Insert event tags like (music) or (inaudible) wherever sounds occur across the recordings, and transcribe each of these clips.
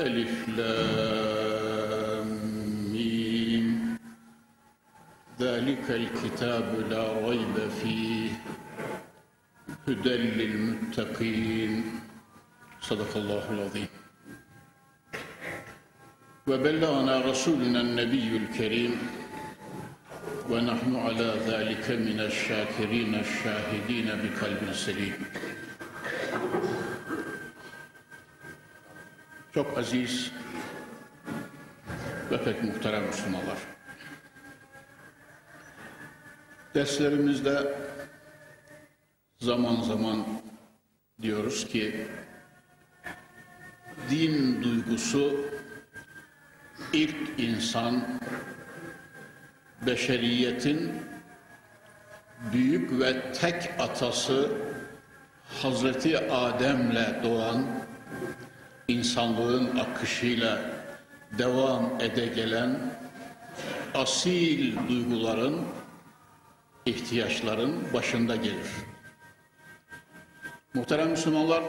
ألف لام ذلك الكتاب لا ريب فيه. هدى للمتقين. صدق الله العظيم. وبلغنا رسولنا النبي الكريم. ونحن على ذلك من الشاكرين الشاهدين بقلب سليم. Çok aziz ve pek muhterem Müslümanlar. Derslerimizde zaman zaman diyoruz ki din duygusu ilk insan beşeriyetin büyük ve tek atası Hazreti Adem'le doğan insanlığın akışıyla devam ede gelen asil duyguların, ihtiyaçların başında gelir. Muhterem Müslümanlar,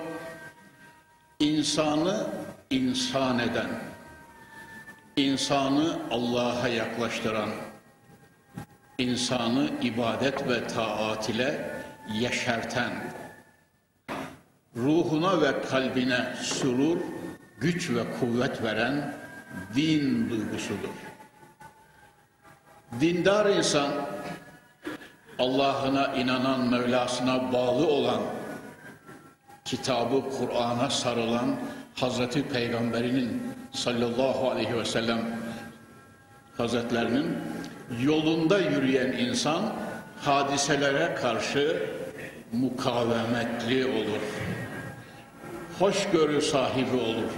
insanı insan eden, insanı Allah'a yaklaştıran, insanı ibadet ve taat ile yeşerten, ruhuna ve kalbine surur, güç ve kuvvet veren din duygusudur. Dindar insan, Allah'ına inanan, Mevlasına bağlı olan, kitabı Kur'an'a sarılan Hazreti Peygamberinin sallallahu aleyhi ve sellem Hazretlerinin yolunda yürüyen insan hadiselere karşı mukavemetli olur. Hoşgörü sahibi olur.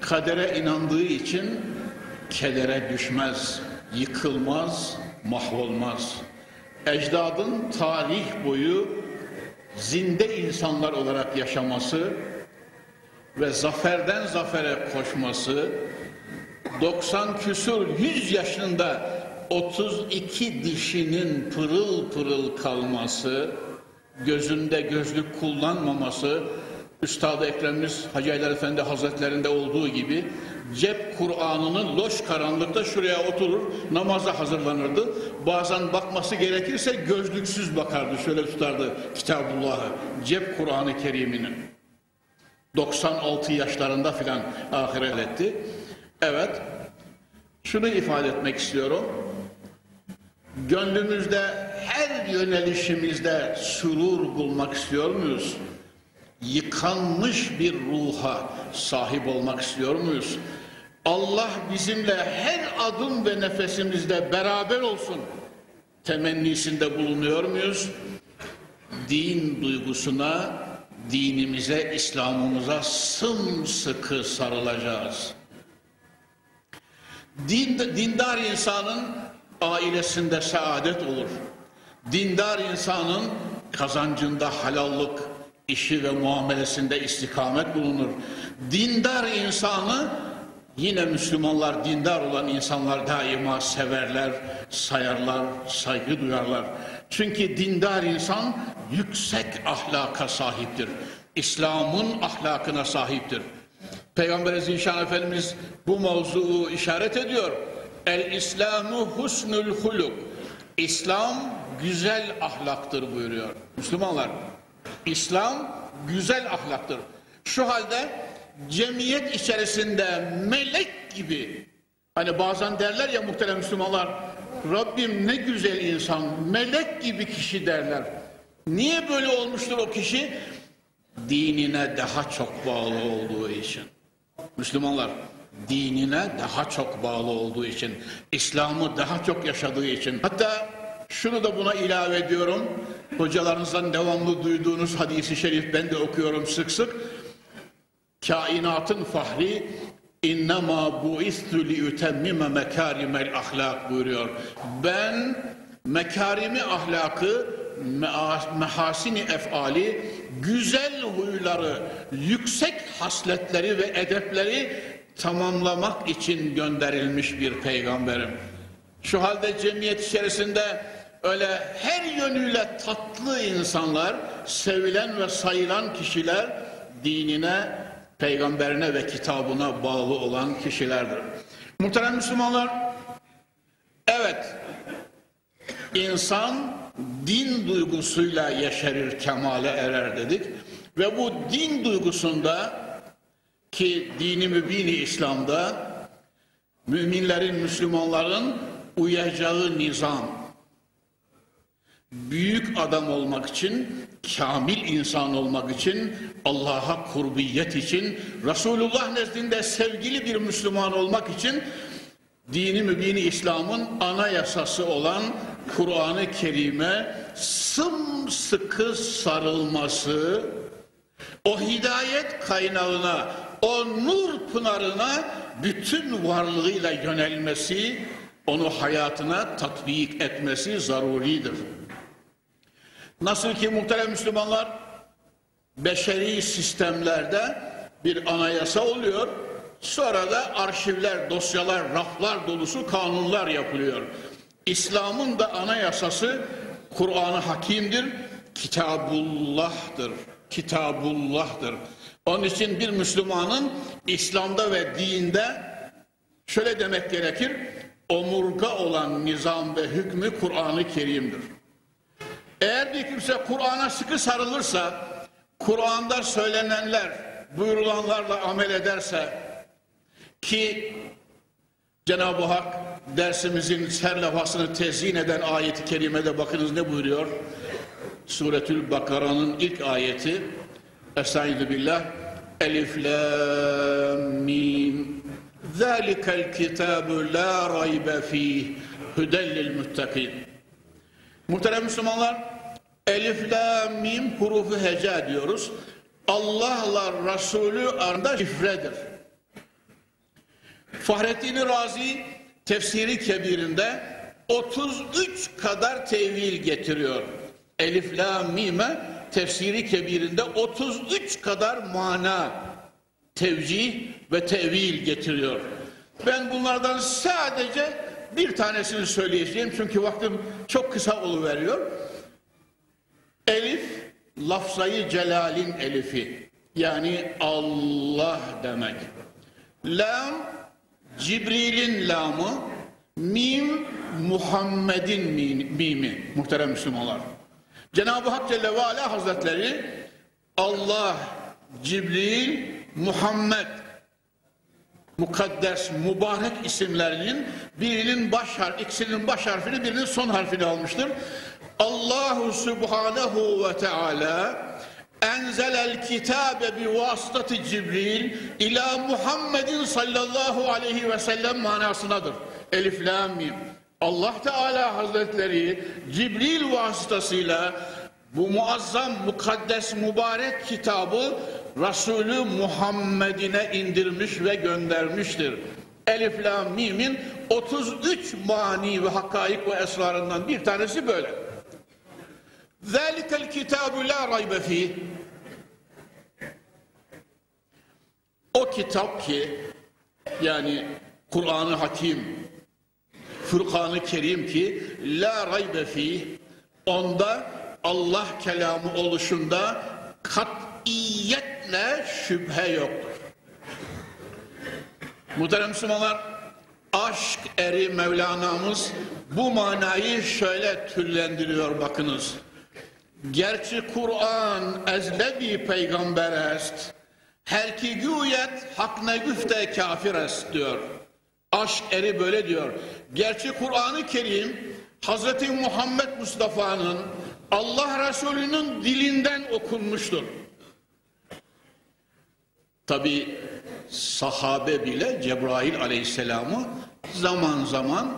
Kadere inandığı için kedere düşmez, yıkılmaz, mahvolmaz. Ecdadın tarih boyu zinde insanlar olarak yaşaması ve zaferden zafere koşması, 90 küsur 100 yaşında 32 dişinin pırıl pırıl kalması, gözünde gözlük kullanmaması, Üstad-ı Ekremimiz Hacı Haydar Efendi Hazretlerinde olduğu gibi cep Kur'an'ını loş karanlıkta şuraya oturur, namaza hazırlanırdı. Bazen bakması gerekirse gözlüksüz bakardı, şöyle tutardı Kitabullah'ı, cep Kur'an-ı Kerim'ini. 96 yaşlarında filan ahiret etti. Evet, şunu ifade etmek istiyorum. Gönlümüzde her yönelişimizde surur bulmak istiyor muyuz? Yıkanmış bir ruha sahip olmak istiyor muyuz? Allah bizimle her adım ve nefesimizde beraber olsun temennisinde bulunuyor muyuz? Din duygusuna, dinimize, İslam'ımıza sımsıkı sarılacağız. Din, dindar insanın ailesinde saadet olur. Dindar insanın kazancında halallık, işi ve muamelesinde istikamet bulunur. Dindar insanı yine Müslümanlar, dindar olan insanlar daima severler, sayarlar, saygı duyarlar. Çünkü dindar insan yüksek ahlaka sahiptir. İslam'ın ahlakına sahiptir. Peygamber Zişan Efendimiz bu mevzuu işaret ediyor. El İslamu husnul huluk. İslam güzel ahlaktır buyuruyor. Müslümanlar, İslam güzel ahlaktır. Şu halde cemiyet içerisinde melek gibi hani bazen derler ya muhterem Müslümanlar Rabbim ne güzel insan, melek gibi kişi derler. Niye böyle olmuştur o kişi? Dinine daha çok bağlı olduğu için. Müslümanlar dinine daha çok bağlı olduğu için, İslam'ı daha çok yaşadığı için, hatta şunu da buna ilave ediyorum. Hocalarınızdan devamlı duyduğunuz hadisi şerif ben de okuyorum sık sık. Kainatın fahri innema buistu li ütemmime mekarimel ahlak buyuruyor. Ben mekarimi ahlakı mehasini efali güzel huyları yüksek hasletleri ve edepleri tamamlamak için gönderilmiş bir peygamberim. Şu halde cemiyet içerisinde öyle her yönüyle tatlı insanlar, sevilen ve sayılan kişiler dinine, peygamberine ve kitabına bağlı olan kişilerdir. Muhterem Müslümanlar, evet insan din duygusuyla yeşerir, kemale erer dedik. Ve bu din duygusunda ki dini mübini İslam'da müminlerin, Müslümanların uyacağı nizam, büyük adam olmak için, kamil insan olmak için, Allah'a kurbiyet için, Resulullah nezdinde sevgili bir Müslüman olmak için dini mübini İslam'ın anayasası olan Kur'an-ı Kerim'e sımsıkı sarılması, o hidayet kaynağına, o nur pınarına bütün varlığıyla yönelmesi, onu hayatına tatbik etmesi zaruridir. Nasıl ki muhterem Müslümanlar, beşeri sistemlerde bir anayasa oluyor, sonra da arşivler, dosyalar, raflar dolusu kanunlar yapılıyor. İslam'ın da anayasası Kur'an-ı Hakim'dir, Kitabullah'tır. Kitabullah'tır. Onun için bir Müslümanın İslam'da ve dinde şöyle demek gerekir, omurga olan nizam ve hükmü Kur'an-ı Kerim'dir. Eğer bir kimse Kur'an'a sıkı sarılırsa, Kur'an'da söylenenler, buyurulanlarla amel ederse ki Cenab-ı Hak dersimizin her lafasını tezyin eden ayeti kerimede bakınız ne buyuruyor? Suretül Bakara'nın ilk ayeti Estaizu billah Elif la mim Zalikel kitabu la raybe fih Hüdellil muttakin Muhterem Müslümanlar Elif la mim hurufu heca diyoruz. Allah'la Resulü arasında şifredir. Fahrettin Razi tefsiri kebirinde 33 kadar tevil getiriyor. Elif la mime tefsiri kebirinde 33 kadar mana tevcih ve tevil getiriyor. Ben bunlardan sadece bir tanesini söyleyeceğim çünkü vaktim çok kısa oluveriyor. Elif lafzayı celalin elifi yani Allah demek. Lam Cibril'in lamı, mim Muhammed'in mimi muhterem Müslümanlar. Cenab-ı Hak Celle ve Ala Hazretleri Allah, Cibril, Muhammed mukaddes, mübarek isimlerinin birinin baş harfi, ikisinin baş harfini, birinin son harfini almıştır. Allahu Subhanahu ve Teala enzelel kitabe bi vasıtati Cibril ila Muhammedin sallallahu aleyhi ve sellem manasınadır. Elif lam mim. Allah Teala Hazretleri Cibril vasıtasıyla bu muazzam, mukaddes, mübarek kitabı Resulü Muhammed'ine indirmiş ve göndermiştir. Elif Lam Mim'in 33 mani ve hakaik ve esrarından bir tanesi böyle. Zalikel kitabu la raybe fi. O kitap ki yani Kur'an-ı Hakim Furkan-ı Kerim ki la raybe fi onda Allah kelamı oluşunda katiyetle şüphe yoktur. Muhterem Müslümanlar aşk eri Mevlana'mız bu manayı şöyle türlendiriyor bakınız. Gerçi Kur'an ezlebi peygamber est, her ki güyet hak ne güfte kafir est diyor. Aşk eri böyle diyor. Gerçi Kur'an-ı Kerim Hazreti Muhammed Mustafa'nın Allah Resulü'nün dilinden okunmuştur. Tabi sahabe bile Cebrail aleyhisselamı zaman zaman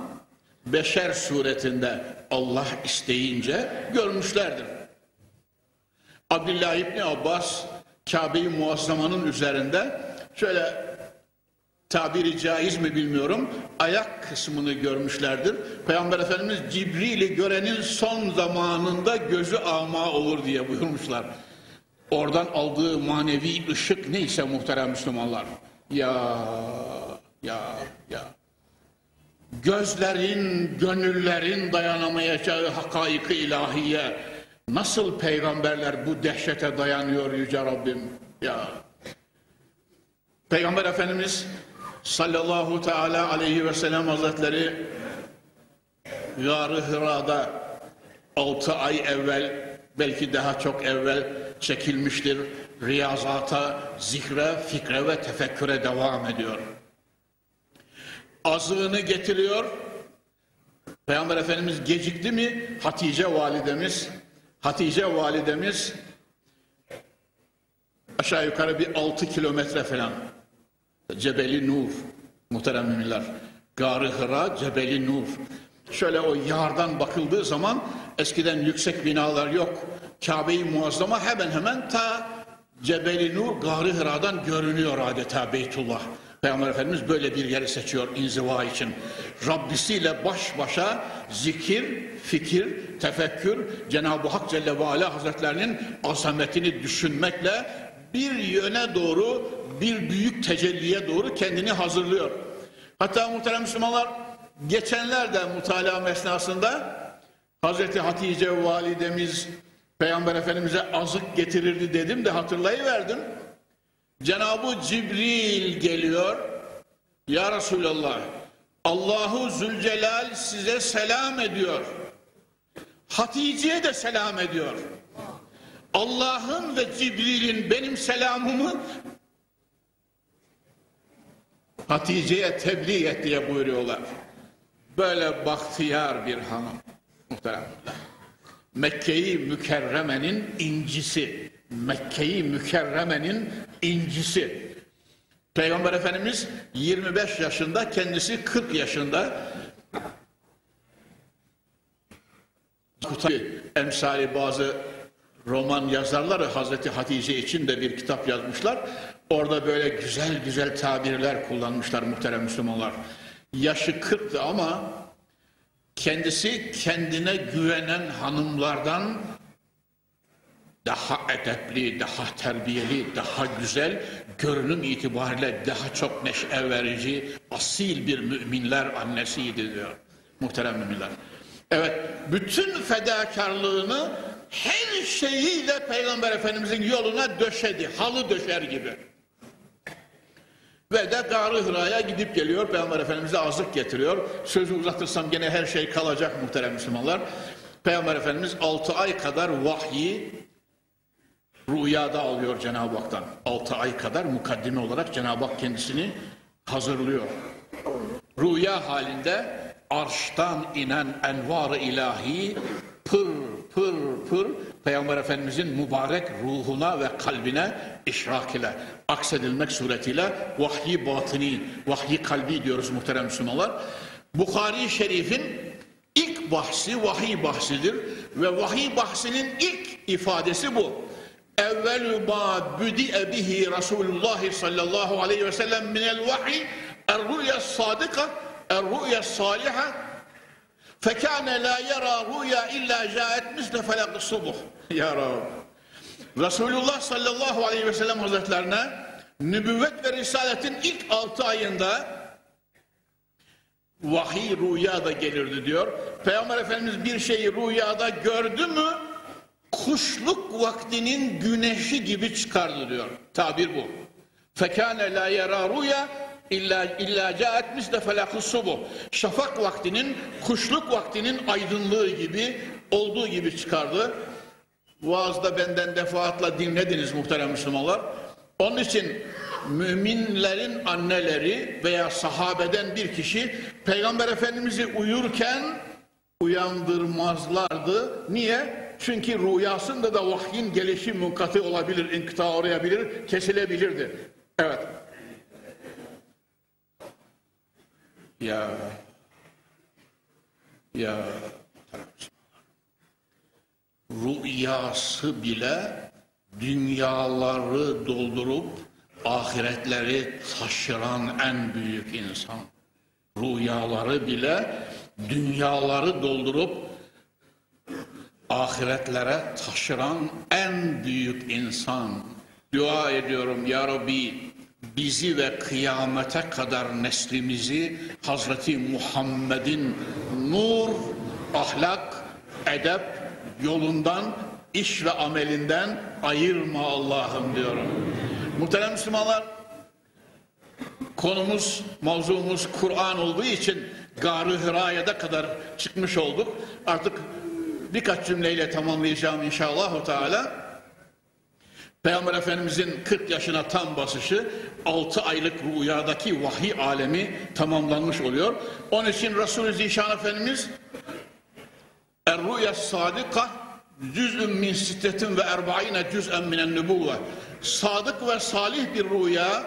beşer suretinde Allah isteyince görmüşlerdir. Abdullah İbni Abbas Kabe-i Muazzama'nın üzerinde şöyle tabiri caiz mi bilmiyorum ayak kısmını görmüşlerdir. Peygamber Efendimiz Cibril'i görenin son zamanında gözü ama olur diye buyurmuşlar. Oradan aldığı manevi ışık neyse muhterem Müslümanlar. Ya ya ya. Gözlerin, gönüllerin dayanamayacağı hakaik ilahiye nasıl peygamberler bu dehşete dayanıyor yüce Rabbim? Ya. Peygamber Efendimiz sallallahu teala aleyhi ve sellem hazretleri Gâr-ı Hıra'da 6 ay evvel belki daha çok evvel çekilmiştir. Riyazata, zikre, fikre ve tefekküre devam ediyor. Azığını getiriyor. Peygamber Efendimiz gecikti mi? Hatice validemiz, Hatice validemiz aşağı yukarı bir 6 kilometre falan. Cebeli Nur, muhterem müminler. Garı Hıra, Cebeli Nur. Şöyle o yardan bakıldığı zaman eskiden yüksek binalar yok. Kabe-i Muazzama hemen hemen ta Cebeli Nur, Garı Hıra'dan görünüyor adeta Beytullah. Peygamber Efendimiz böyle bir yeri seçiyor inziva için. Rabbisiyle baş başa zikir, fikir, tefekkür, Cenab-ı Hak Celle ve Ala Hazretlerinin azametini düşünmekle bir yöne doğru, bir büyük tecelliye doğru kendini hazırlıyor. Hatta muhterem Müslümanlar geçenlerde mutala esnasında Hazreti Hatice validemiz Peygamber Efendimiz'e azık getirirdi dedim de hatırlayıverdim. Cenab-ı Cibril geliyor. Ya Resulallah Allahu Zülcelal size selam ediyor. Hatice'ye de selam ediyor. Allah'ın ve Cibril'in benim selamımı Hatice'ye tebliğ et diye buyuruyorlar. Böyle bahtiyar bir hanım muhterem. Mekke-i Mükerreme'nin incisi. Mekke-i Mükerreme'nin incisi. Peygamber Efendimiz 25 yaşında, kendisi 40 yaşında. Emsali bazı roman yazarları Hazreti Hatice için de bir kitap yazmışlar. Orada böyle güzel güzel tabirler kullanmışlar muhterem Müslümanlar. Yaşı 40'tı ama kendisi kendine güvenen hanımlardan daha edepli, daha terbiyeli, daha güzel, görünüm itibariyle daha çok neşe verici, asil bir müminler annesiydi diyor. Muhterem müminler. Evet, bütün fedakarlığını her şeyiyle Peygamber Efendimizin yoluna döşedi, halı döşer gibi. Ve de Gar-ı Hıra'ya gidip geliyor, Peygamber Efendimiz'e azık getiriyor. Sözü uzatırsam gene her şey kalacak muhterem Müslümanlar. Peygamber Efendimiz 6 ay kadar vahyi rüyada alıyor Cenab-ı Hak'tan. 6 ay kadar mukaddime olarak Cenab-ı Hak kendisini hazırlıyor. Rüya halinde arştan inen envar-ı ilahi pır pır pır Peygamber Efendimizin mübarek ruhuna ve kalbine işrak ile aksedilmek suretiyle vahyi batini, vahyi kalbi diyoruz muhterem Müslümanlar. Bukhari Şerif'in ilk bahsi vahiy bahsidir ve vahiy bahsinin ilk ifadesi bu. Evvelü ma büdi'e bihi Resulullah sallallahu aleyhi ve sellem minel vahiy er-rüya sadıka er-rüya saliha Fekâne la yara rüya illa caet misle felak subuh. Ya Rab. Resulullah sallallahu aleyhi ve sellem hazretlerine nübüvvet ve risaletin ilk altı ayında vahiy rüyada gelirdi diyor. Peygamber Efendimiz bir şeyi rüyada gördü mü kuşluk vaktinin güneşi gibi çıkardı diyor. Tabir bu. Fekâne la yara rüya İlla illa caet misle felakı subu. Şafak vaktinin, kuşluk vaktinin aydınlığı gibi olduğu gibi çıkardı. Vaazda benden defaatla dinlediniz muhterem Müslümanlar. Onun için müminlerin anneleri veya sahabeden bir kişi Peygamber Efendimiz'i uyurken uyandırmazlardı. Niye? Çünkü rüyasında da vahyin gelişi munkatı olabilir, inkıta uğrayabilir, kesilebilirdi. Evet. Ya Ya rüyası bile dünyaları doldurup ahiretleri taşıran en büyük insan. Rüyaları bile dünyaları doldurup ahiretlere taşıran en büyük insan. Dua ediyorum ya Rabbi bizi ve kıyamete kadar neslimizi Hazreti Muhammed'in nur, ahlak, edep yolundan, iş ve amelinden ayırma Allah'ım diyorum. Muhterem Müslümanlar, konumuz, mavzumuz Kur'an olduğu için Gar-ı Hira'ya kadar çıkmış olduk. Artık birkaç cümleyle tamamlayacağım inşallah. Teala. Peygamber Efendimizin 40 yaşına tam basışı 6 aylık rüyadaki vahiy alemi tamamlanmış oluyor. Onun için Resulü Zişan Efendimiz Er-Rüya Sadika cüz'ün min sittetin ve erba'ine cüz'en minen nübuvve sadık ve salih bir rüya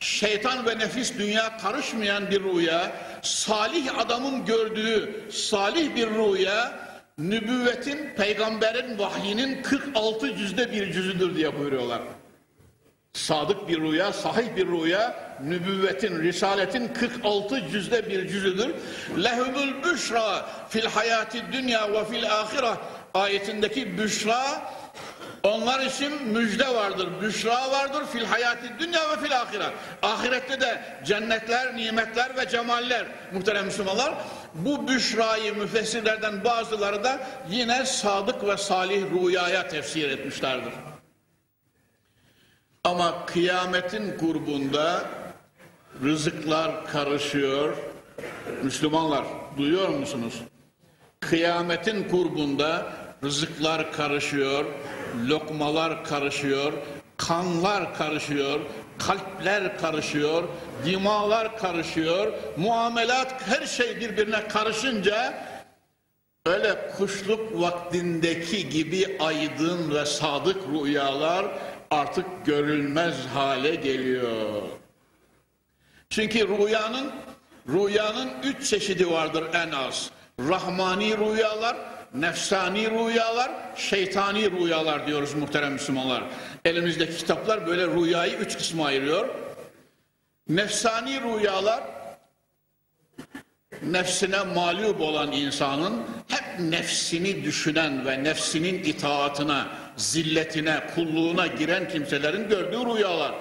şeytan ve nefis dünya karışmayan bir rüya salih adamın gördüğü salih bir rüya nübüvvetin, peygamberin vahyinin 46 yüzde bir cüzüdür diye buyuruyorlar. Sadık bir rüya, sahih bir rüya, nübüvvetin, risaletin 46 yüzde bir cüzüdür. Lehumul büşra fil hayati dünya ve fil ahira ayetindeki büşra onlar için müjde vardır, büşra vardır fil hayati dünya ve fil ahire. Ahirette de cennetler, nimetler ve cemaller muhterem Müslümanlar. Bu büşrayı müfessirlerden bazıları da yine sadık ve salih rüyaya tefsir etmişlerdir. Ama kıyametin kurbunda rızıklar karışıyor. Müslümanlar duyuyor musunuz? Kıyametin kurbunda rızıklar karışıyor, lokmalar karışıyor, kanlar karışıyor, kalpler karışıyor, dimalar karışıyor, muamelat her şey birbirine karışınca öyle kuşluk vaktindeki gibi aydın ve sadık rüyalar artık görülmez hale geliyor. Çünkü rüyanın rüyanın üç çeşidi vardır en az. Rahmani rüyalar, nefsani rüyalar, şeytani rüyalar diyoruz muhterem Müslümanlar. Elimizdeki kitaplar böyle rüyayı üç kısma ayırıyor. Nefsani rüyalar nefsine mağlup olan insanın hep nefsini düşünen ve nefsinin itaatına, zilletine, kulluğuna giren kimselerin gördüğü rüyalar.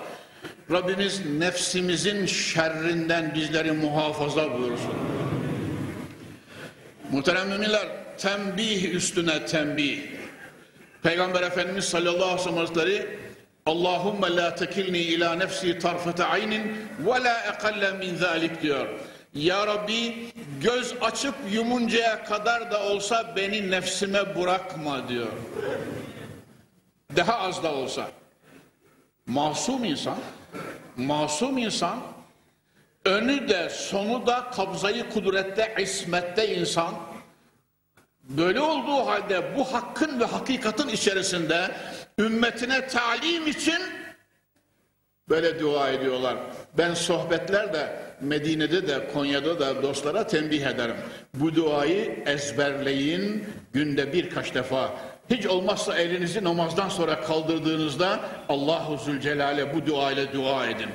Rabbimiz nefsimizin şerrinden bizleri muhafaza buyursun. Muhterem müminler, tembih üstüne tembih. Peygamber Efendimiz sallallahu aleyhi ve sellem Allahümme la tekilni ila nefsi tarfete aynin ve la ekalle min zalik diyor. Ya Rabbi göz açıp yumuncaya kadar da olsa beni nefsime bırakma diyor. Daha az da olsa. Masum insan, masum insan, önü de sonu da kabzayı kudrette, ismette insan, Böyle olduğu halde bu hakkın ve hakikatin içerisinde ümmetine talim için böyle dua ediyorlar. Ben sohbetlerde Medine'de de Konya'da da dostlara tembih ederim. Bu duayı ezberleyin günde birkaç defa. Hiç olmazsa elinizi namazdan sonra kaldırdığınızda Allahu Zülcelal'e bu duayla dua edin.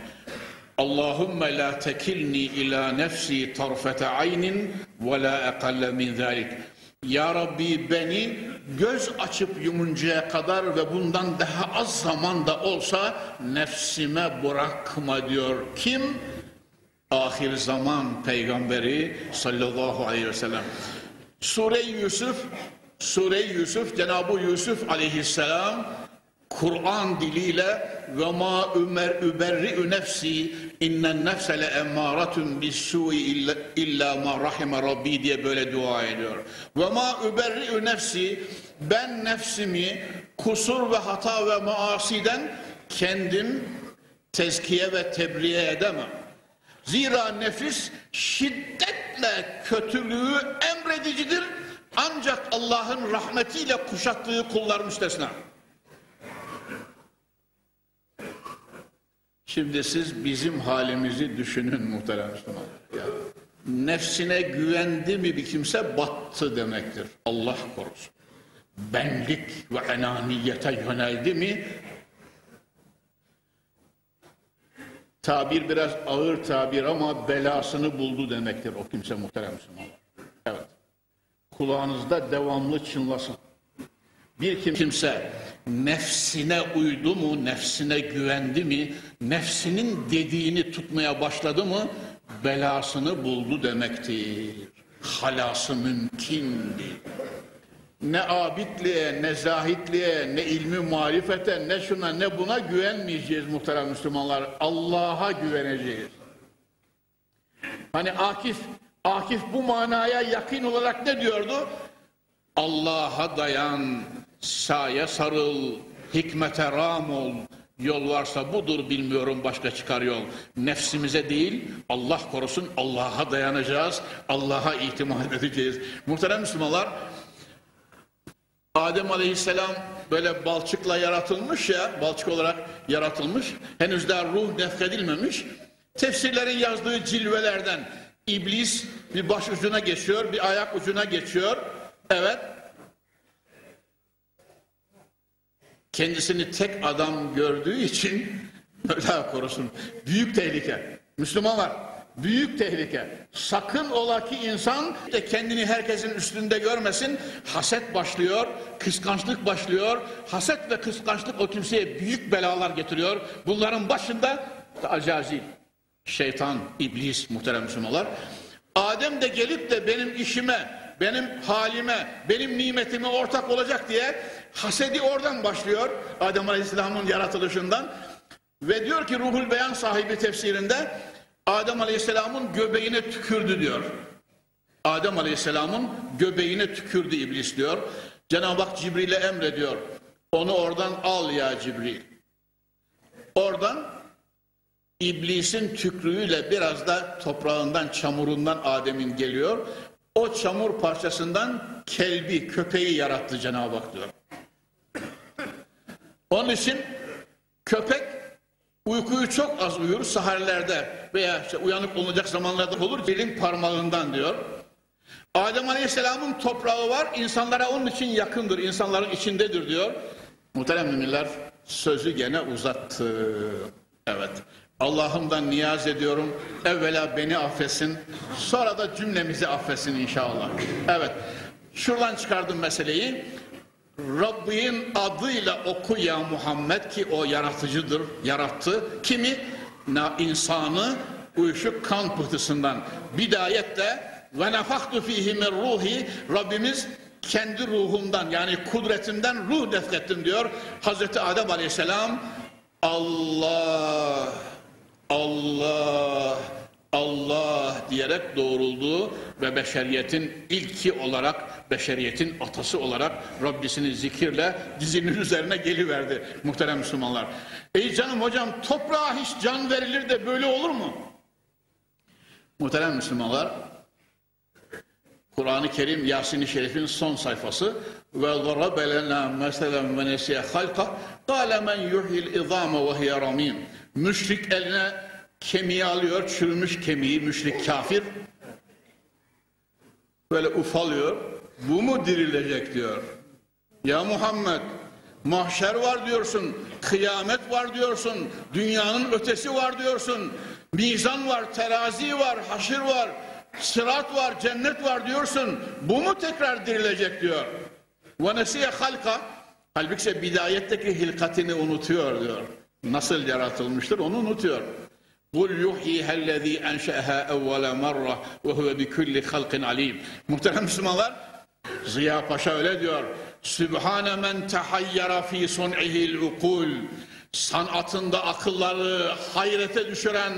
Allahümme la tekilni ila nefsi tarfete aynin ve la ekalle min zalik. Ya Rabbi beni göz açıp yumuncaya kadar ve bundan daha az zamanda olsa nefsime bırakma diyor. Kim? Ahir zaman peygamberi sallallahu aleyhi ve sellem. Sure-i Yusuf, Sure-i Yusuf, Cenab-ı Yusuf aleyhisselam Kur'an diliyle ve ma ümer überri'ü nefsi innen nefse le emmâratun bis-sûi illa, ma rahime rabbi diye böyle dua ediyor. Ve ma überri'ü nefsi ben nefsimi kusur ve hata ve maasiden kendim tezkiye ve tebriye edemem. Zira nefis şiddetle kötülüğü emredicidir. Ancak Allah'ın rahmetiyle kuşattığı kullar müstesna. Şimdi siz bizim halimizi düşünün muhterem Müslüman. Ya, Nefsine güvendi mi bir kimse battı demektir. Allah korusun. Benlik ve enaniyete yöneldi mi tabir biraz ağır tabir ama belasını buldu demektir o kimse muhterem Müslümanlar. Evet. Kulağınızda devamlı çınlasın. Bir kimse nefsine uydu mu, nefsine güvendi mi, nefsinin dediğini tutmaya başladı mı, belasını buldu demektir. Halası mümkün değil. Ne abidliğe, ne zahitliğe, ne ilmi marifete, ne şuna ne buna güvenmeyeceğiz muhterem Müslümanlar. Allah'a güveneceğiz. Hani Akif, Akif bu manaya yakın olarak ne diyordu? Allah'a dayan, saye sarıl, hikmete ram ol. Yol varsa budur bilmiyorum başka çıkar yol. Nefsimize değil Allah korusun Allah'a dayanacağız. Allah'a itimat edeceğiz. Muhterem Müslümanlar Adem Aleyhisselam böyle balçıkla yaratılmış ya, balçık olarak yaratılmış. Henüz daha ruh nefkedilmemiş. Tefsirlerin yazdığı cilvelerden iblis bir baş ucuna geçiyor, bir ayak ucuna geçiyor. Evet. Kendisini tek adam gördüğü için (laughs) Allah korusun. Büyük tehlike. Müslümanlar büyük tehlike. Sakın ola ki insan de kendini herkesin üstünde görmesin. Haset başlıyor, kıskançlık başlıyor. Haset ve kıskançlık o kimseye büyük belalar getiriyor. Bunların başında acazil, şeytan, iblis muhterem Müslümanlar. Adem de gelip de benim işime, benim halime, benim nimetime ortak olacak diye hasedi oradan başlıyor. Adem Aleyhisselam'ın yaratılışından. Ve diyor ki Ruhul Beyan sahibi tefsirinde Adem Aleyhisselam'ın göbeğine tükürdü diyor. Adem Aleyhisselam'ın göbeğine tükürdü iblis diyor. Cenab-ı Hak Cibril'e emrediyor. Onu oradan al ya Cibril. Oradan iblisin tükrüğüyle biraz da toprağından, çamurundan Adem'in geliyor. O çamur parçasından kelbi, köpeği yarattı Cenab-ı Hak diyor. Onun için köpek uykuyu çok az uyur saharlerde veya işte uyanık olacak zamanlarda olur elin parmağından diyor. Adem Aleyhisselam'ın toprağı var insanlara onun için yakındır insanların içindedir diyor. Muhterem müminler sözü gene uzattı. Evet. Allah'ımdan niyaz ediyorum. Evvela beni affetsin. Sonra da cümlemizi affetsin inşallah. Evet. Şuradan çıkardım meseleyi. Rabbin adıyla oku ya Muhammed ki o yaratıcıdır, yarattı. Kimi? Na insanı uyuşuk kan pıhtısından. Bidayette ve nefaktu fihi min ruhi Rabbimiz kendi ruhumdan yani kudretimden ruh defkettim diyor. Hazreti Adem Aleyhisselam Allah Allah Allah diyerek doğruldu ve beşeriyetin ilki olarak, beşeriyetin atası olarak Rabbisini zikirle dizinin üzerine geliverdi muhterem Müslümanlar. Ey canım hocam toprağa hiç can verilir de böyle olur mu? Muhterem Müslümanlar, Kur'an-ı Kerim Yasin-i Şerif'in son sayfası ve ضَرَبَ لَنَا مَسَلًا وَنَسِيَ خَلْقَ قَالَ مَنْ يُحْيِ الْاِظَامَ وَهِيَ رَمِيمٌ Müşrik eline kemiği alıyor, çürümüş kemiği, müşrik kafir. Böyle ufalıyor. Bu mu dirilecek diyor. Ya Muhammed, mahşer var diyorsun, kıyamet var diyorsun, dünyanın ötesi var diyorsun, mizan var, terazi var, haşir var, sırat var, cennet var diyorsun. Bu mu tekrar dirilecek diyor. Ve nesiye halka, halbuki bidayetteki hilkatini unutuyor diyor. Nasıl yaratılmıştır onu unutuyor. Kul yuhyihellezî enşe'ehâ evvele marra ve huve bi kulli halkin alim. Muhterem Müslümanlar, Ziya Paşa öyle diyor. Sübhane men tehayyara fi sun'ihil ukul. Sanatında akılları hayrete düşüren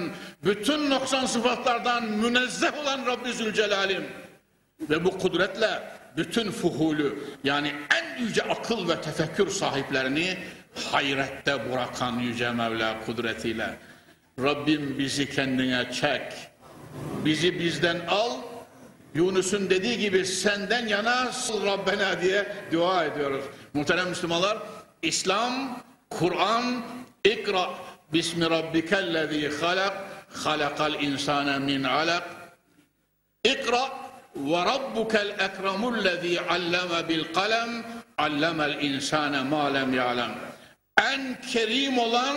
bütün noksan sıfatlardan münezzeh olan Rabbi Zülcelal'im. Ve bu kudretle bütün fuhulü yani en yüce akıl ve tefekkür sahiplerini hayrette bırakan yüce Mevla kudretiyle. Rabbim bizi kendine çek. Bizi bizden al. Yunus'un dediği gibi senden yana Rabbena diye dua ediyoruz. Muhterem Müslümanlar, İslam, Kur'an, ikra bismi rabbikellezî halak, halakal insane min alak. İkra ve rabbukel ekremullezî alleme bil kalem allemel insane ma lem ya'lem. En kerim olan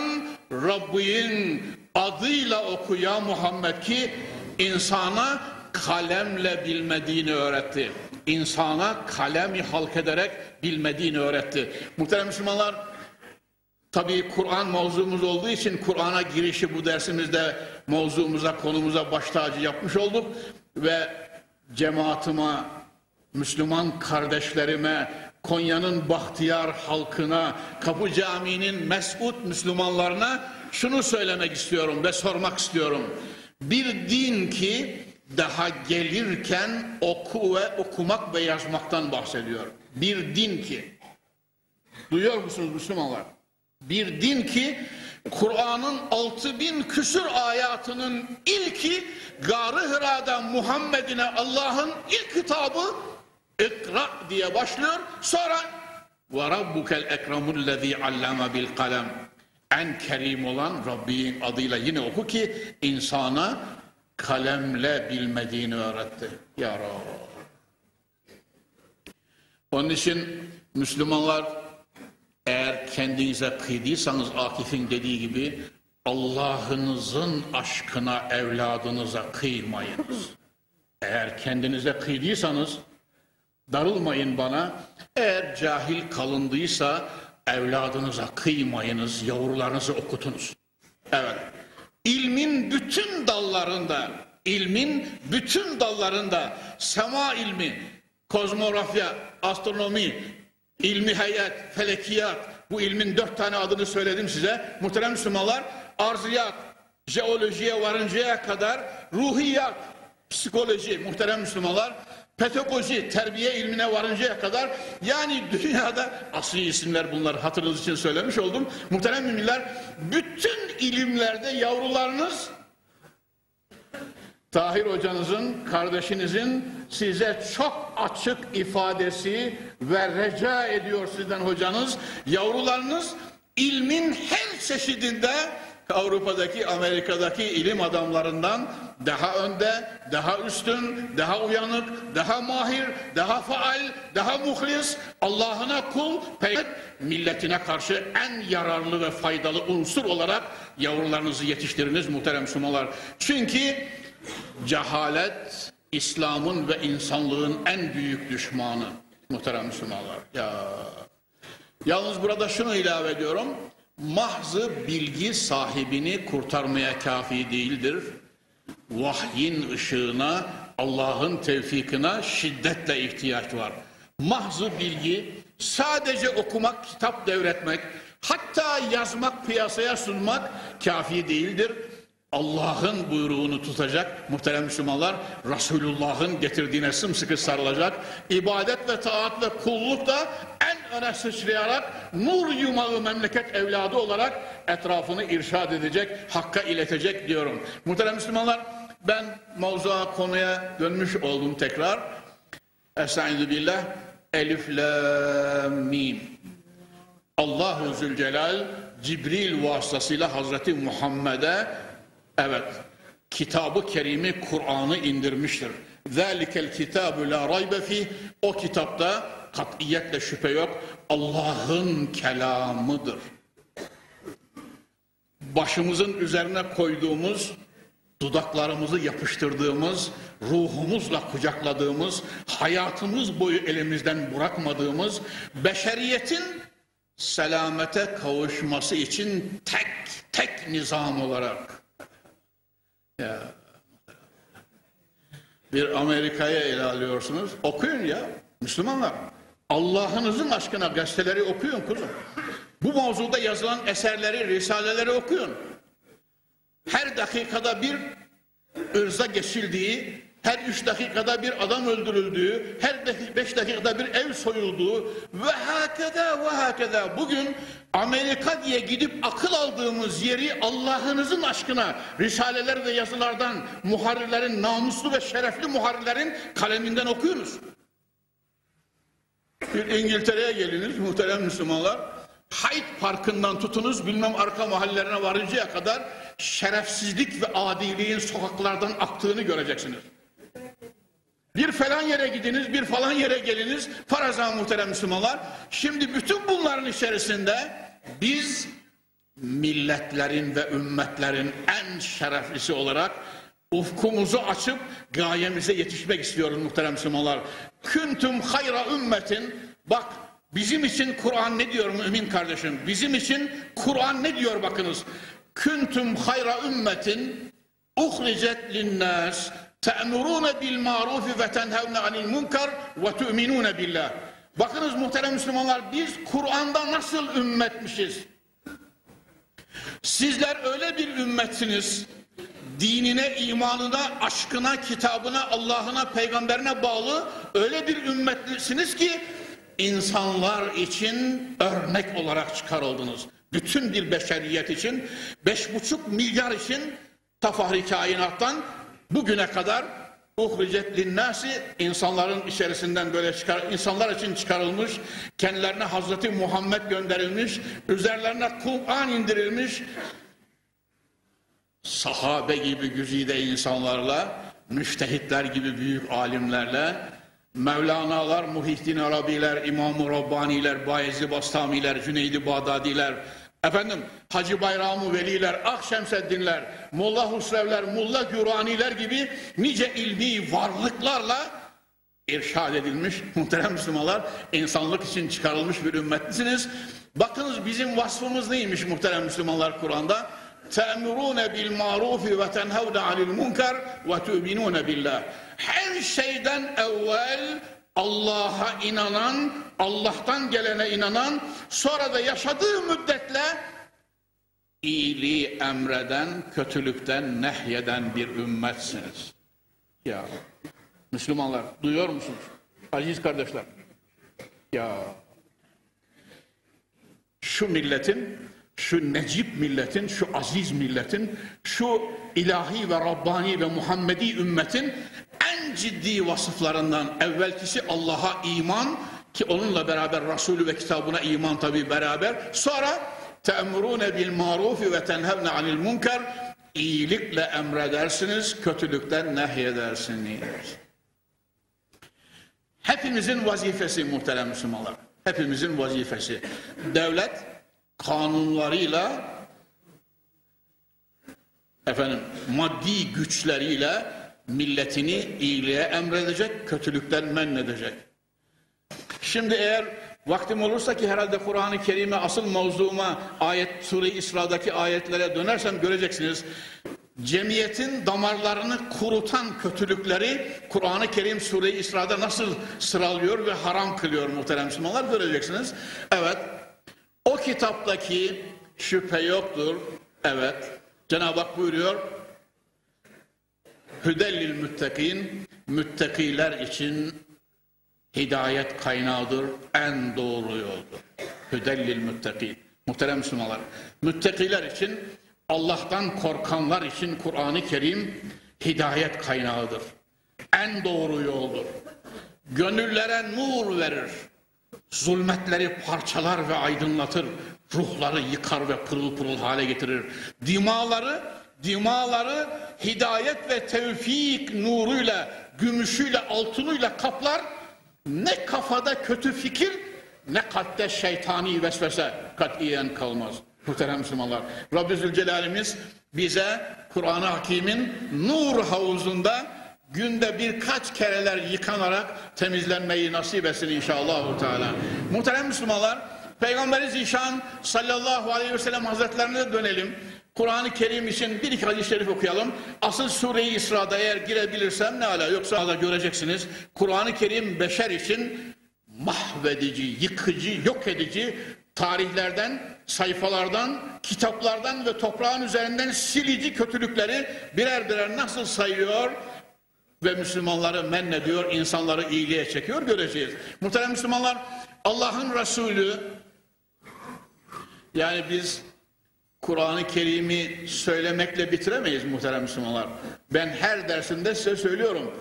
Rabbin adıyla oku ya Muhammed ki insana kalemle bilmediğini öğretti. İnsana kalemi halk ederek bilmediğini öğretti. Muhterem Müslümanlar Tabii Kur'an mevzumuz olduğu için Kur'an'a girişi bu dersimizde mevzumuza, konumuza baş tacı yapmış olduk. Ve cemaatime, Müslüman kardeşlerime, Konya'nın Bahtiyar halkına, Kapı Camii'nin mesut Müslümanlarına şunu söylemek istiyorum ve sormak istiyorum. Bir din ki daha gelirken oku ve okumak ve yazmaktan bahsediyor. Bir din ki. Duyuyor musunuz Müslümanlar? Bir din ki Kur'an'ın 6000 küsür ayatının ilki Garı Hıra'da Muhammed'ine Allah'ın ilk kitabı İkra diye başlıyor. Sonra ve rabbukel ekremullezî allama bil kalem en kerim olan Rabbin adıyla yine oku ki insana kalemle bilmediğini öğretti. Ya Rab. Onun için Müslümanlar eğer kendinize kıydıysanız Akif'in dediği gibi Allah'ınızın aşkına evladınıza kıymayınız. Eğer kendinize kıydıysanız darılmayın bana. Eğer cahil kalındıysa evladınıza kıymayınız, yavrularınızı okutunuz. Evet. İlmin bütün dallarında, ilmin bütün dallarında sema ilmi, kozmografya, astronomi, ilmi hayat, felekiyat, bu ilmin dört tane adını söyledim size. Muhterem Müslümanlar, arziyat, jeolojiye varıncaya kadar ruhiyat, psikoloji, muhterem Müslümanlar, pedagoji, terbiye ilmine varıncaya kadar yani dünyada asli isimler bunlar hatırınız için söylemiş oldum. Muhterem müminler, bütün ilimlerde yavrularınız Tahir hocanızın, kardeşinizin size çok açık ifadesi ve reca ediyor sizden hocanız. Yavrularınız ilmin her çeşidinde Avrupa'daki, Amerika'daki ilim adamlarından daha önde, daha üstün, daha uyanık, daha mahir, daha faal, daha muhlis, Allah'ına kul, peygamber, milletine karşı en yararlı ve faydalı unsur olarak yavrularınızı yetiştiriniz muhterem Müslümanlar. Çünkü cehalet İslam'ın ve insanlığın en büyük düşmanı muhterem Müslümanlar. Ya. Yalnız burada şunu ilave ediyorum. Mahzı bilgi sahibini kurtarmaya kafi değildir. Vahyin ışığına, Allah'ın tevfikine şiddetle ihtiyaç var. Mahzı bilgi sadece okumak, kitap devretmek, hatta yazmak, piyasaya sunmak kafi değildir. Allah'ın buyruğunu tutacak muhterem Müslümanlar, Resulullah'ın getirdiğine sımsıkı sarılacak, ibadet ve taat ve kulluk da en öne sıçrayarak nur yumağı memleket evladı olarak etrafını irşad edecek, hakka iletecek diyorum. Muhterem Müslümanlar, ben mevzua konuya dönmüş oldum tekrar. Estaizu billah, Elif, La, Mim. Allahu Zülcelal Cibril vasıtasıyla Hazreti Muhammed'e Evet. Kitabı Kerimi Kur'an'ı indirmiştir. Zalikel kitabu la raybe fi. O kitapta katiyetle şüphe yok. Allah'ın kelamıdır. Başımızın üzerine koyduğumuz, dudaklarımızı yapıştırdığımız, ruhumuzla kucakladığımız, hayatımız boyu elimizden bırakmadığımız, beşeriyetin selamete kavuşması için tek tek nizam olarak ya. Bir Amerika'ya ele alıyorsunuz. Okuyun ya. Müslümanlar. Allah'ınızın aşkına gazeteleri okuyun kuzum. Bu mevzuda yazılan eserleri, risaleleri okuyun. Her dakikada bir ırza geçildiği, her üç dakikada bir adam öldürüldüğü, her beş dakikada bir ev soyulduğu ve hakeda ve hakeda bugün Amerika diye gidip akıl aldığımız yeri Allah'ınızın aşkına risaleler ve yazılardan muharrirlerin, namuslu ve şerefli muharrirlerin kaleminden okuyunuz. Bir İngiltere'ye geliniz muhterem Müslümanlar. Hyde Parkı'ndan tutunuz bilmem arka mahallelerine varıncaya kadar şerefsizlik ve adiliğin sokaklardan aktığını göreceksiniz. Bir falan yere gidiniz, bir falan yere geliniz. Faraza muhterem Müslümanlar. Şimdi bütün bunların içerisinde biz milletlerin ve ümmetlerin en şereflisi olarak ufkumuzu açıp gayemize yetişmek istiyoruz muhterem Müslümanlar. Küntüm hayra ümmetin bak bizim için Kur'an ne diyor mümin kardeşim? Bizim için Kur'an ne diyor bakınız. Küntüm hayra ümmetin uhricet linnâs te'murûne bil ma'rufi ve tenhevne anil munkar ve tu'minûne billah. Bakınız muhterem Müslümanlar biz Kur'an'da nasıl ümmetmişiz? Sizler öyle bir ümmetsiniz. Dinine, imanına, aşkına, kitabına, Allah'ına, peygamberine bağlı öyle bir ümmetlisiniz ki insanlar için örnek olarak çıkarıldınız. Bütün bir beşeriyet için, beş buçuk milyar için tafahri kainattan bugüne kadar uhricet linnâsi insanların içerisinden böyle çıkar, insanlar için çıkarılmış, kendilerine Hazreti Muhammed gönderilmiş, üzerlerine Kur'an indirilmiş, sahabe gibi güzide insanlarla, müştehitler gibi büyük alimlerle, Mevlana'lar, Muhittin Arabiler, İmam-ı Rabbaniler, Bayezid Bastamiler, Cüneydi Bağdadiler, efendim Hacı Bayramı Veliler, Akşemseddinler, Molla Husrevler, Mulla Güraniler gibi nice ilmi varlıklarla irşad edilmiş (laughs) muhterem Müslümanlar, insanlık için çıkarılmış bir ümmetlisiniz. Bakınız bizim vasfımız neymiş muhterem Müslümanlar Kur'an'da? Te'murûne bil ma'rufi ve tenhevne anil munkar ve tu'minûne billah. Her şeyden evvel Allah'a inanan, Allah'tan gelene inanan, sonra da yaşadığı müddetle iyiliği emreden, kötülükten nehyeden bir ümmetsiniz. Ya Müslümanlar duyuyor musunuz? Aziz kardeşler. Ya şu milletin, şu necip milletin, şu aziz milletin, şu ilahi ve Rabbani ve Muhammedi ümmetin en ciddi vasıflarından evvelkisi Allah'a iman ki onunla beraber Resulü ve kitabına iman tabi beraber. Sonra te'murune bil marufi ve tenhevne anil munkar iyilikle emredersiniz, kötülükten nehyedersiniz. Hepimizin vazifesi muhterem Müslümanlar. Hepimizin vazifesi. Devlet kanunlarıyla efendim maddi güçleriyle milletini iyiliğe emredecek, kötülükten men edecek. Şimdi eğer vaktim olursa ki herhalde Kur'an-ı Kerim'e asıl mevzuma ayet Sure-i İsra'daki ayetlere dönersem göreceksiniz. Cemiyetin damarlarını kurutan kötülükleri Kur'an-ı Kerim Sure-i İsra'da nasıl sıralıyor ve haram kılıyor muhterem Müslümanlar göreceksiniz. Evet o kitaptaki şüphe yoktur. Evet Cenab-ı Hak buyuruyor Hüdellil müttakin müttakiler için hidayet kaynağıdır, en doğru yoldur. Hüdellil müttakin. Muhterem Müslümanlar, müttakiler için Allah'tan korkanlar için Kur'an-ı Kerim hidayet kaynağıdır. En doğru yoldur. Gönüllere nur verir. Zulmetleri parçalar ve aydınlatır. Ruhları yıkar ve pırıl pırıl hale getirir. Dimaları, dimaları hidayet ve tevfik nuruyla, gümüşüyle, altınıyla kaplar. Ne kafada kötü fikir, ne kalpte şeytani vesvese katiyen kalmaz. Muhterem Müslümanlar. Rabbi Zülcelal'imiz bize Kur'an-ı Hakim'in nur havuzunda günde birkaç kereler yıkanarak temizlenmeyi nasip etsin inşallah. Teala. Muhterem Müslümanlar, Peygamberi Zişan sallallahu aleyhi ve sellem hazretlerine dönelim. Kur'an-ı Kerim için bir iki hadis-i şerif okuyalım. Asıl Sure-i İsra'da eğer girebilirsem ne ala yoksa da göreceksiniz. Kur'an-ı Kerim beşer için mahvedici, yıkıcı, yok edici tarihlerden, sayfalardan, kitaplardan ve toprağın üzerinden silici kötülükleri birer birer nasıl sayıyor ve Müslümanları men ediyor, insanları iyiliğe çekiyor göreceğiz. Muhterem Müslümanlar, Allah'ın Resulü yani biz Kur'an-ı Kerim'i söylemekle bitiremeyiz muhterem Müslümanlar. Ben her dersimde size söylüyorum.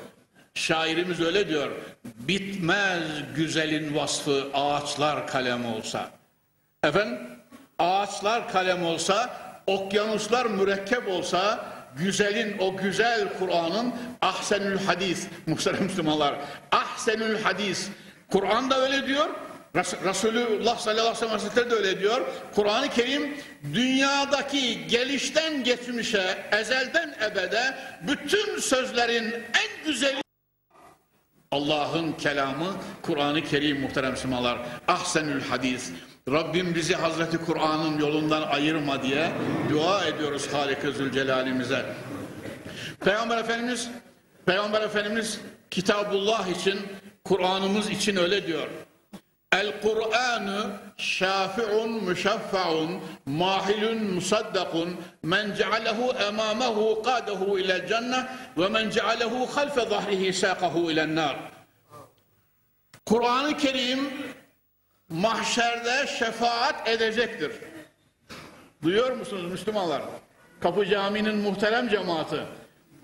Şairimiz öyle diyor. Bitmez güzelin vasfı ağaçlar kalem olsa. Efendim ağaçlar kalem olsa, okyanuslar mürekkep olsa, güzelin o güzel Kur'an'ın ahsenül hadis muhterem Müslümanlar ahsenül hadis Kur'an da öyle diyor Resulullah sallallahu aleyhi ve sellem de öyle diyor Kur'an-ı Kerim dünyadaki gelişten geçmişe ezelden ebede bütün sözlerin en güzeli Allah'ın kelamı Kur'an-ı Kerim muhterem Müslümanlar. Ahsenül hadis. Rabbim bizi Hazreti Kur'an'ın yolundan ayırma diye dua ediyoruz Halik-i Zülcelal'imize. Peygamber Efendimiz Peygamber Efendimiz Kitabullah için Kur'an'ımız için öyle diyor. El Kur'anu şafi'un müşeffa'un mahilun musaddakun men cealehu emamahu qadahu ilel cennet ve men cealehu halfe zahrihi saqahu ilen nar. Kur'an-ı Kerim mahşerde şefaat edecektir. Duyuyor musunuz Müslümanlar? Kapı Camii'nin muhterem cemaati.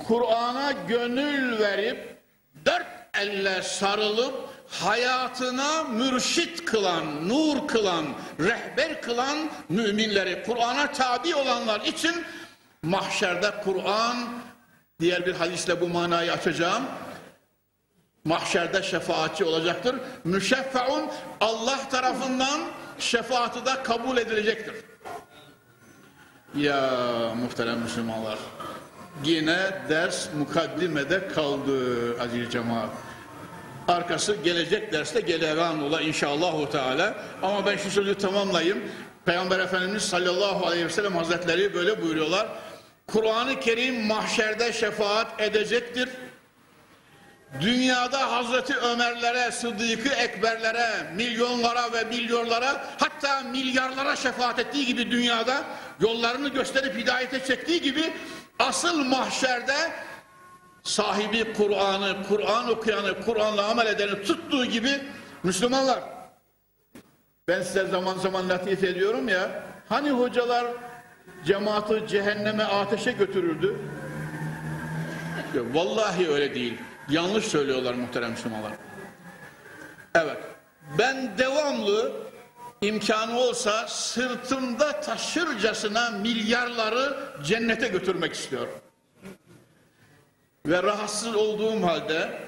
Kur'an'a gönül verip dört elle sarılıp hayatına mürşit kılan, nur kılan, rehber kılan müminleri, Kur'an'a tabi olanlar için mahşerde Kur'an, diğer bir hadisle bu manayı açacağım, mahşerde şefaatçi olacaktır. Müşeffeun Allah tarafından şefaati de kabul edilecektir. Ya muhterem Müslümanlar, yine ders mukaddimede kaldı aziz cemaat. Arkası gelecek derste gelegan ola inşallahu teala. Ama ben şu sözü tamamlayayım. Peygamber Efendimiz sallallahu aleyhi ve sellem hazretleri böyle buyuruyorlar. Kur'an-ı Kerim mahşerde şefaat edecektir. Dünyada Hazreti Ömerlere, Sıddık-ı Ekberlere, milyonlara ve milyonlara hatta milyarlara şefaat ettiği gibi dünyada yollarını gösterip hidayete çektiği gibi asıl mahşerde sahibi Kur'an'ı, Kur'an okuyanı, Kur'an'la amel edeni tuttuğu gibi Müslümanlar. Ben size zaman zaman latif ediyorum ya hani hocalar cemaati cehenneme ateşe götürürdü? Vallahi öyle değil. Yanlış söylüyorlar muhterem Müslümanlar. Evet. Ben devamlı imkanı olsa sırtımda taşırcasına milyarları cennete götürmek istiyorum ve rahatsız olduğum halde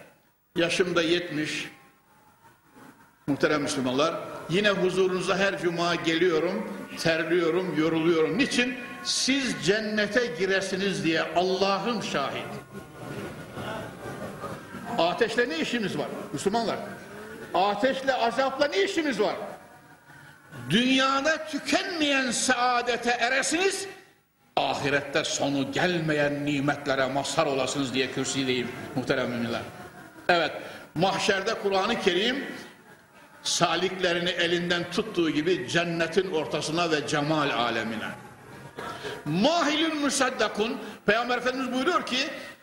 yaşımda 70 muhterem Müslümanlar yine huzurunuza her cuma geliyorum terliyorum yoruluyorum. Niçin? Siz cennete giresiniz diye Allah'ın şahit. Ateşle ne işimiz var Müslümanlar? Ateşle azapla ne işimiz var? Dünyada tükenmeyen saadete eresiniz ahirette sonu gelmeyen nimetlere mazhar olasınız diye kürsideyim muhterem müminler. Evet, mahşerde Kur'an-ı Kerim saliklerini elinden tuttuğu gibi cennetin ortasına ve cemal alemine. Mahilün müsaddakun Peygamber Efendimiz buyuruyor ki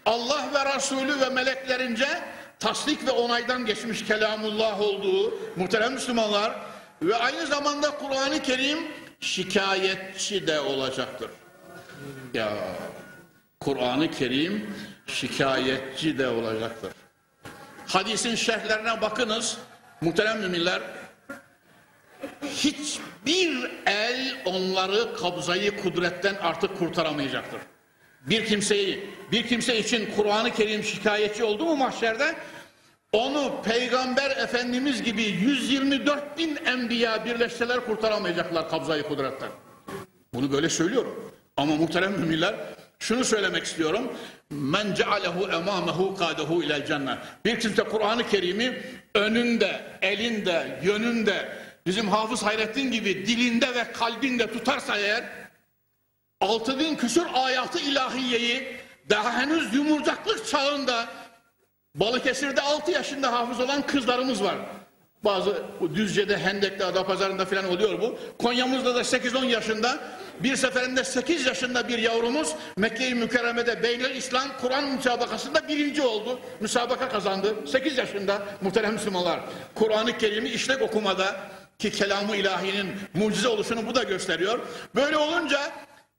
Allah ve Resulü ve meleklerince tasdik ve onaydan geçmiş kelamullah olduğu muhterem Müslümanlar ve aynı zamanda Kur'an-ı Kerim şikayetçi de olacaktır. Ya Kur'an-ı Kerim şikayetçi de olacaktır. Hadisin şerhlerine bakınız muhterem müminler. Hiçbir el onları kabzayı kudretten artık kurtaramayacaktır. Bir kimseyi, bir kimse için Kur'an-ı Kerim şikayetçi oldu mu mahşerde onu Peygamber Efendimiz gibi 124 bin enbiya birleşseler kurtaramayacaklar kabzayı kudretten. Bunu böyle söylüyorum. Ama muhterem müminler şunu söylemek istiyorum. Men cealehu emamehu kadehu ilel cennet. Bir kimse Kur'an-ı Kerim'i önünde, elinde, yönünde bizim Hafız Hayrettin gibi dilinde ve kalbinde tutarsa eğer altı bin küsur ayatı ilahiyeyi daha henüz yumurcaklık çağında Balıkesir'de 6 yaşında hafız olan kızlarımız var. Bazı Düzce'de, Hendek'te, Adapazarı'nda falan oluyor bu. Konya'mızda da 8-10 yaşında bir seferinde 8 yaşında bir yavrumuz Mekke-i Mükerreme'de Beynel İslam Kur'an müsabakasında birinci oldu. Müsabaka kazandı. 8 yaşında muhterem Müslümanlar. Kur'an-ı Kerim'i işlek okumada ki kelamı ilahinin mucize oluşunu bu da gösteriyor. Böyle olunca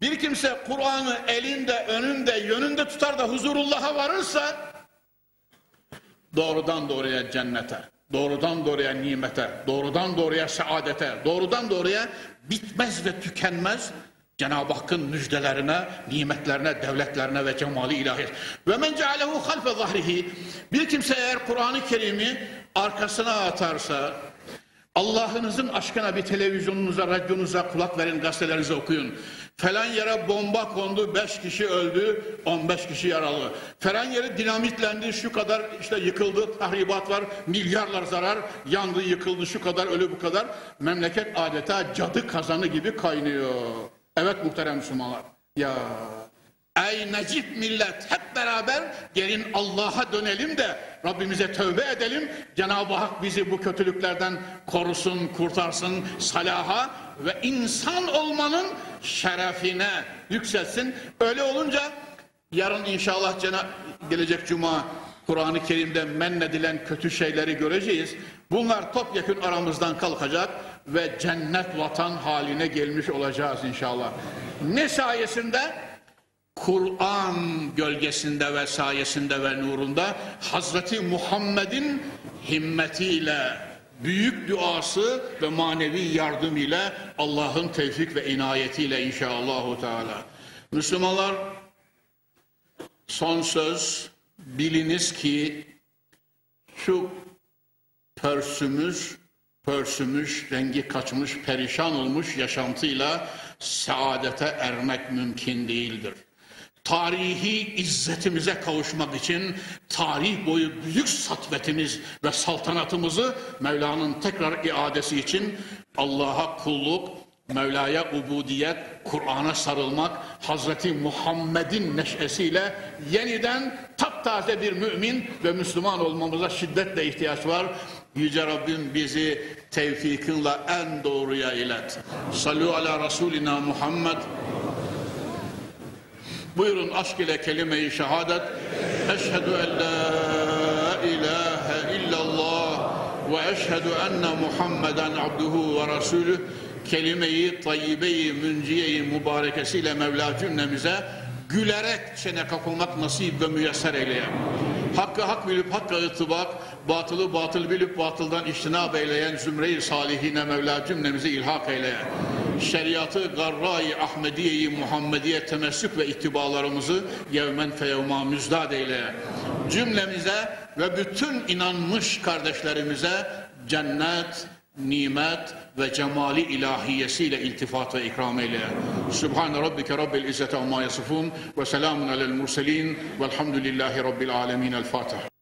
bir kimse Kur'an'ı elinde, önünde, yönünde tutar da huzurullah'a varırsa doğrudan doğruya cennete, doğrudan doğruya nimete, doğrudan doğruya saadete, doğrudan doğruya bitmez ve tükenmez Cenab-ı Hakk'ın müjdelerine, nimetlerine, devletlerine ve cemali ilahiyet. Ve men cealehu halfe zahrihi. Bir kimse eğer Kur'an-ı Kerim'i arkasına atarsa, Allah'ınızın aşkına bir televizyonunuza, radyonuza kulak verin, gazetelerinizi okuyun. Falan yere bomba kondu, 5 kişi öldü, 15 kişi yaralı. Falan yeri dinamitlendi, şu kadar işte yıkıldı, tahribat var, milyarlar zarar, yandı, yıkıldı, şu kadar ölü bu kadar. Memleket adeta cadı kazanı gibi kaynıyor. Evet muhterem Müslümanlar. Ya Ey necip millet hep beraber gelin Allah'a dönelim de Rabbimize tövbe edelim. Cenab-ı Hak bizi bu kötülüklerden korusun, kurtarsın, salaha ve insan olmanın şerefine yükselsin. Öyle olunca yarın inşallah Cenab gelecek cuma Kur'an-ı Kerim'de mennedilen kötü şeyleri göreceğiz. Bunlar topyekun aramızdan kalkacak ve cennet vatan haline gelmiş olacağız inşallah. Ne sayesinde? Kur'an gölgesinde ve sayesinde ve nurunda Hazreti Muhammed'in himmetiyle büyük duası ve manevi yardım ile Allah'ın tevfik ve inayetiyle inşallahü teala. Müslümanlar son söz biliniz ki şu pörsümüz pörsümüş, rengi kaçmış, perişan olmuş yaşantıyla saadete ermek mümkün değildir tarihi izzetimize kavuşmak için tarih boyu büyük satvetimiz ve saltanatımızı Mevla'nın tekrar iadesi için Allah'a kulluk, Mevla'ya ubudiyet, Kur'an'a sarılmak, Hazreti Muhammed'in neşesiyle yeniden taptaze bir mümin ve Müslüman olmamıza şiddetle ihtiyaç var. Yüce Rabbim bizi tevfikinle en doğruya ilet. Sallu ala Resulina Muhammed Buyurun aşk ile kelime-i şehadet. Eşhedü en la ilahe illallah ve eşhedü enne Muhammeden abduhu ve rasulü kelime-i tayyibe-i münciye-i mübarekesiyle Mevla cümlemize gülerek çene kapılmak nasip ve müyesser eyleye. Hakkı hak bilip hakka ıttıbak, batılı batıl bilip batıldan iştinab eyleyen zümre-i salihine Mevla cümlemizi ilhak eyleye şeriatı garra-i Ahmediye-i Muhammediye temessük ve ittibalarımızı yevmen feyevma müzdad eyle. Cümlemize ve bütün inanmış kardeşlerimize cennet, nimet ve cemali ilahiyesiyle iltifat ve ikram eyle. Subhan rabbike rabbil izzeti amma yasifun ve selamun alel murselin velhamdülillahi rabbil alemin. El Fatiha.